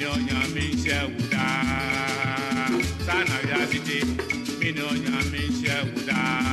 mi ń ṣe wù dáa sànà yá sí ti mini ọ̀yàn mi ń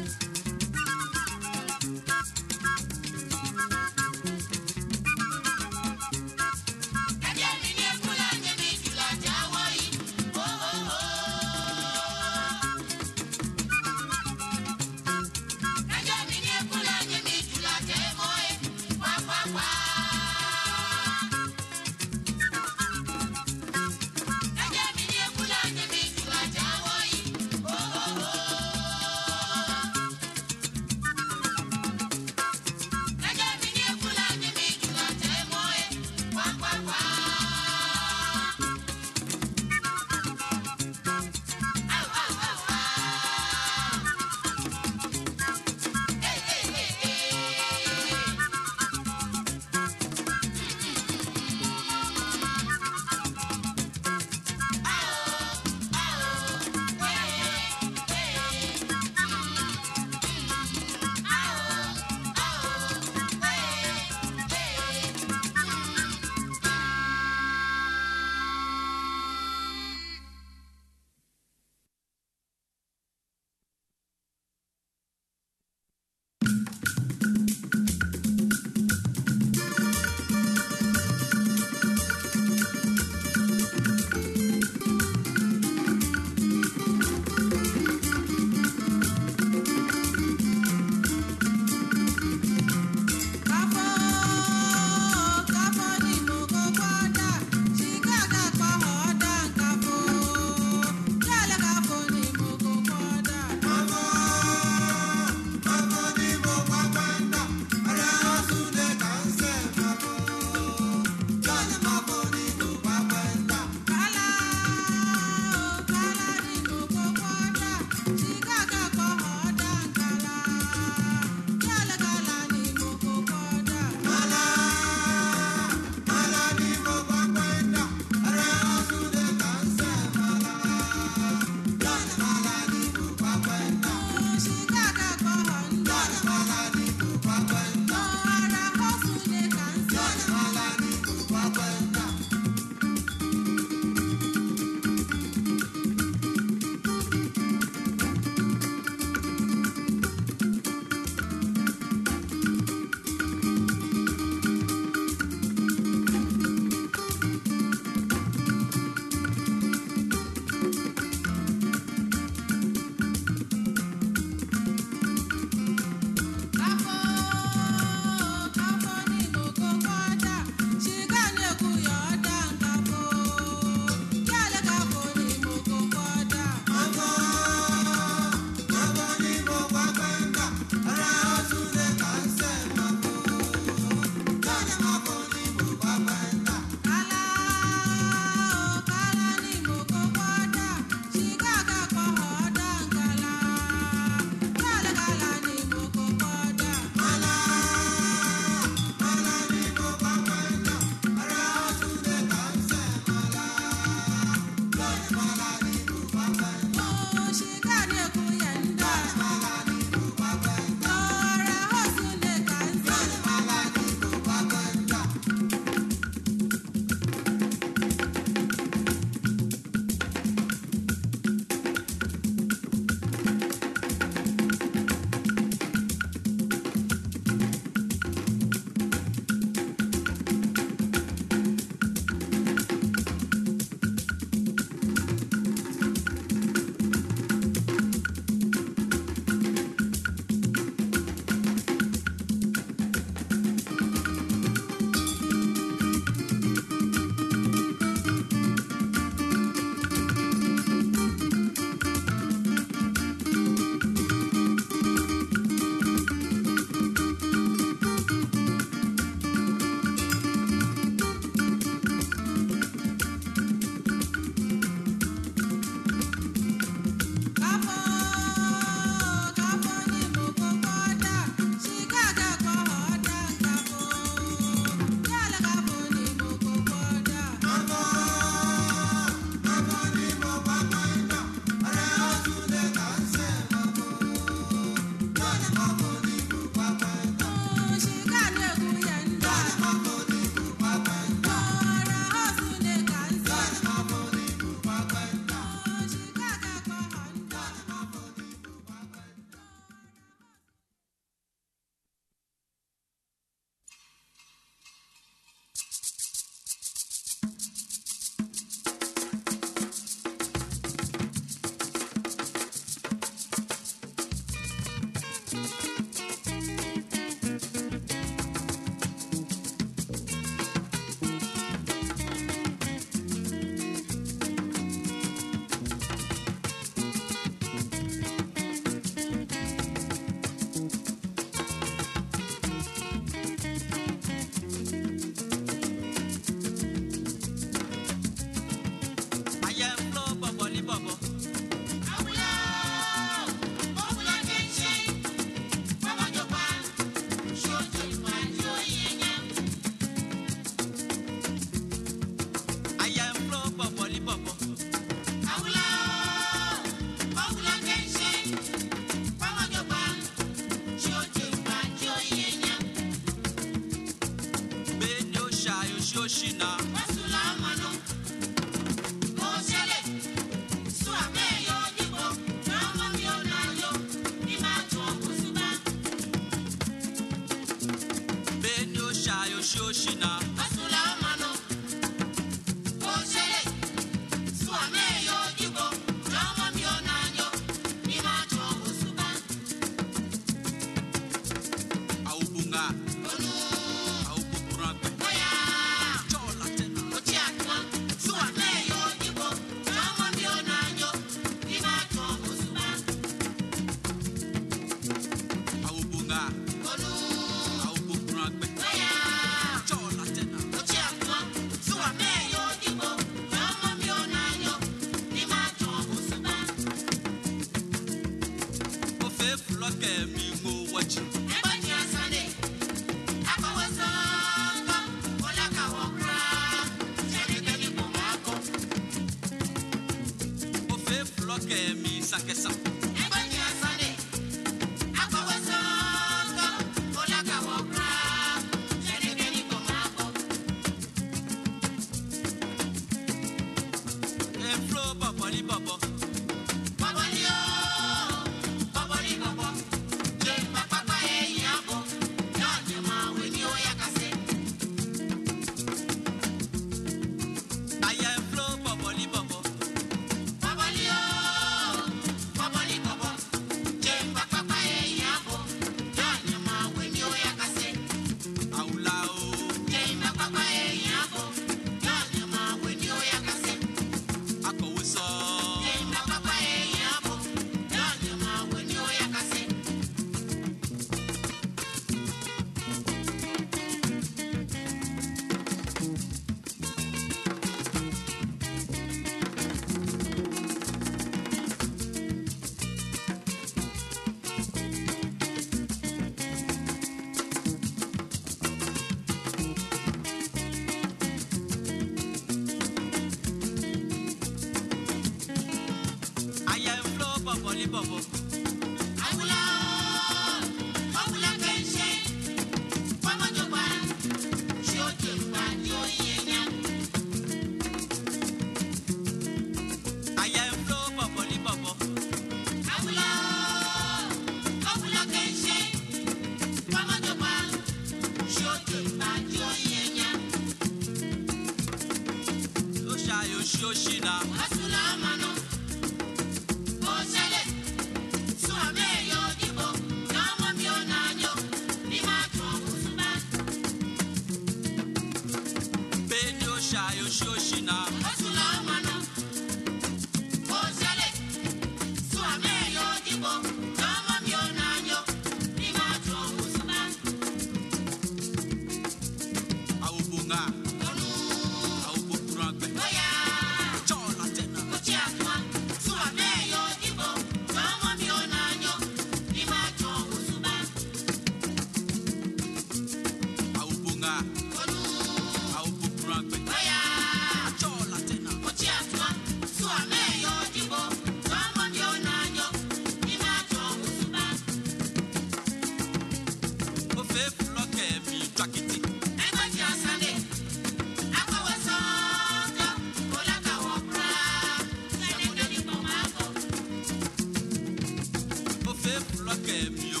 peuple qui est mieux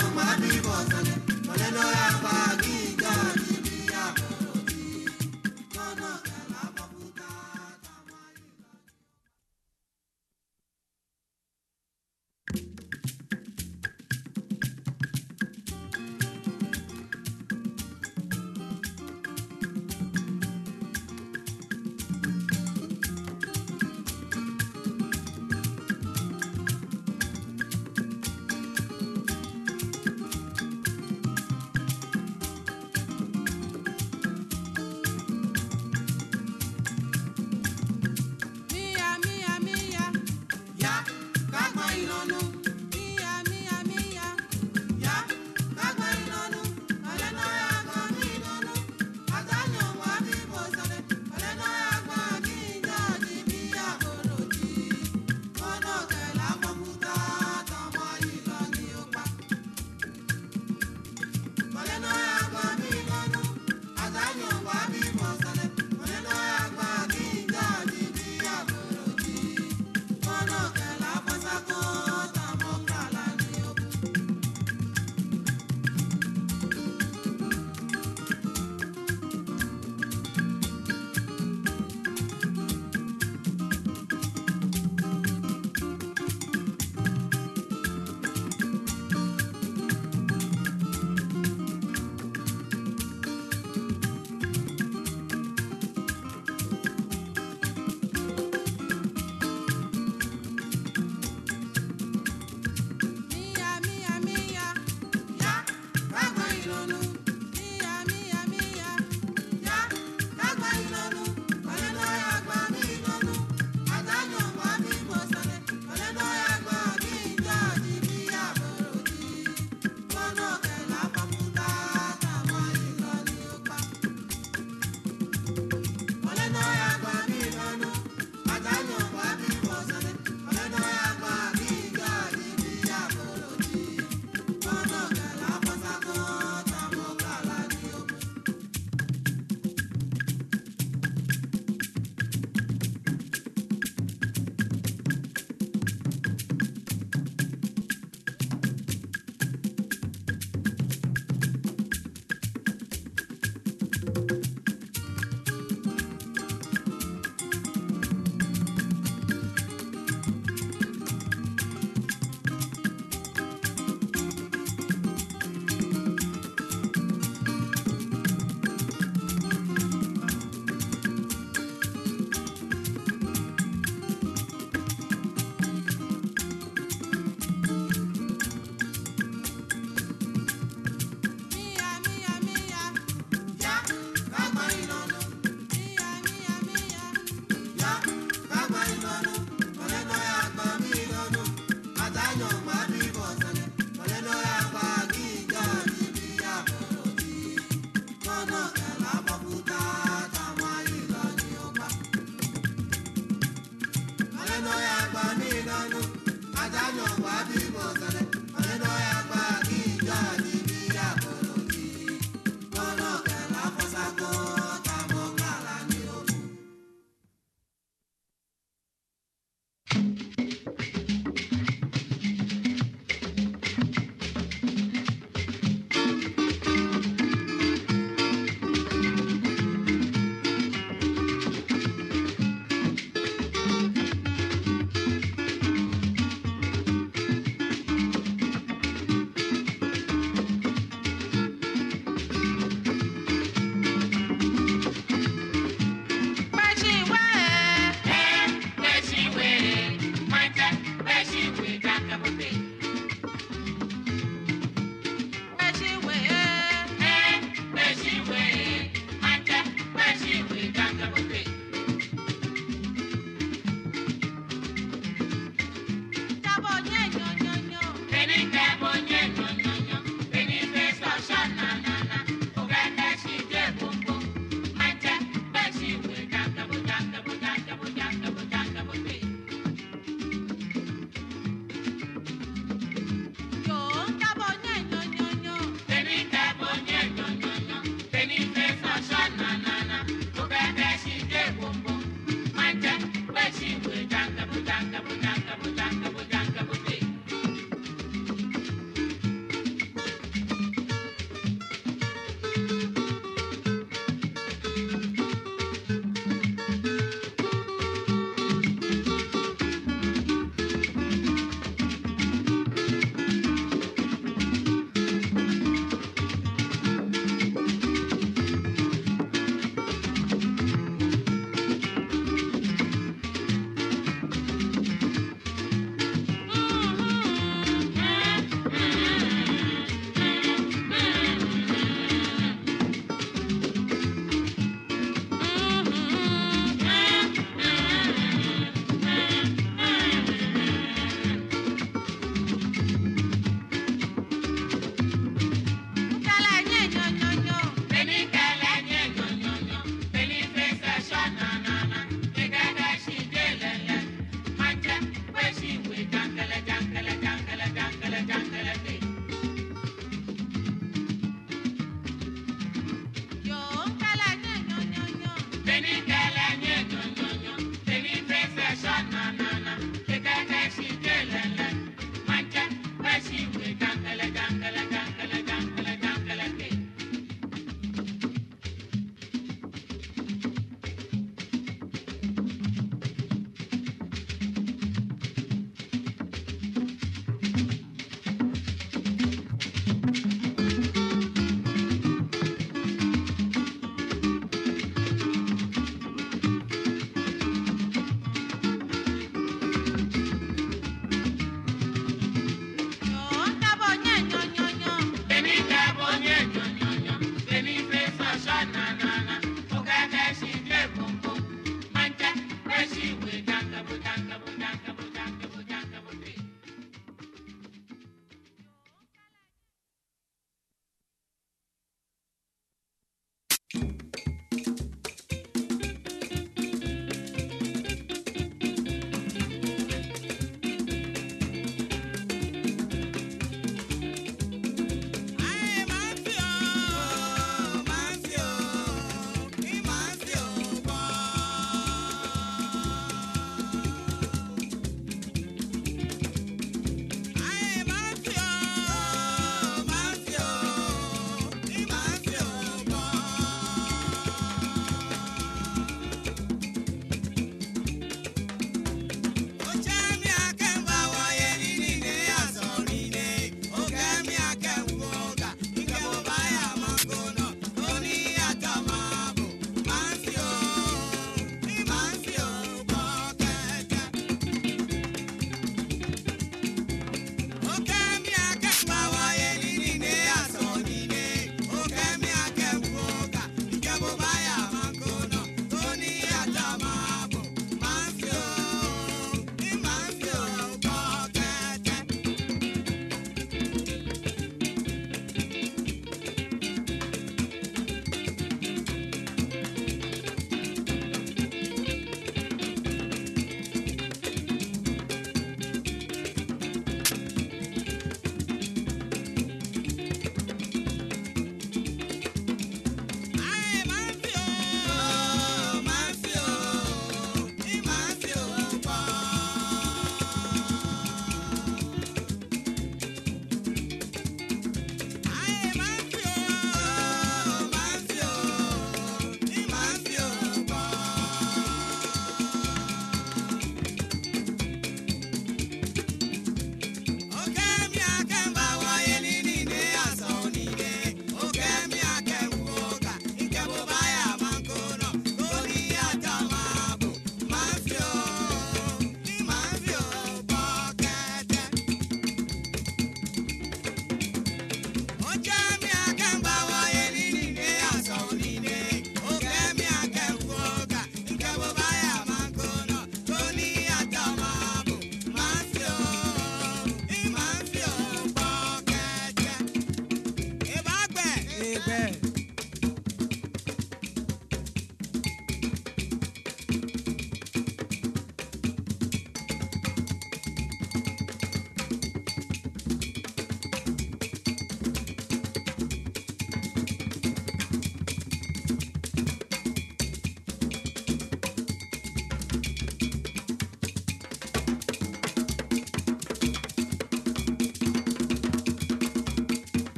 tó máa bí bọ̀ sọ̀lẹ̀ mọ̀lẹ́ lọ́ra pa àgbà.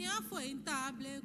minha foi em tablet,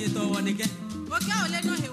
yẹn tọ́ wọ́n ni kẹ́. ọ̀gá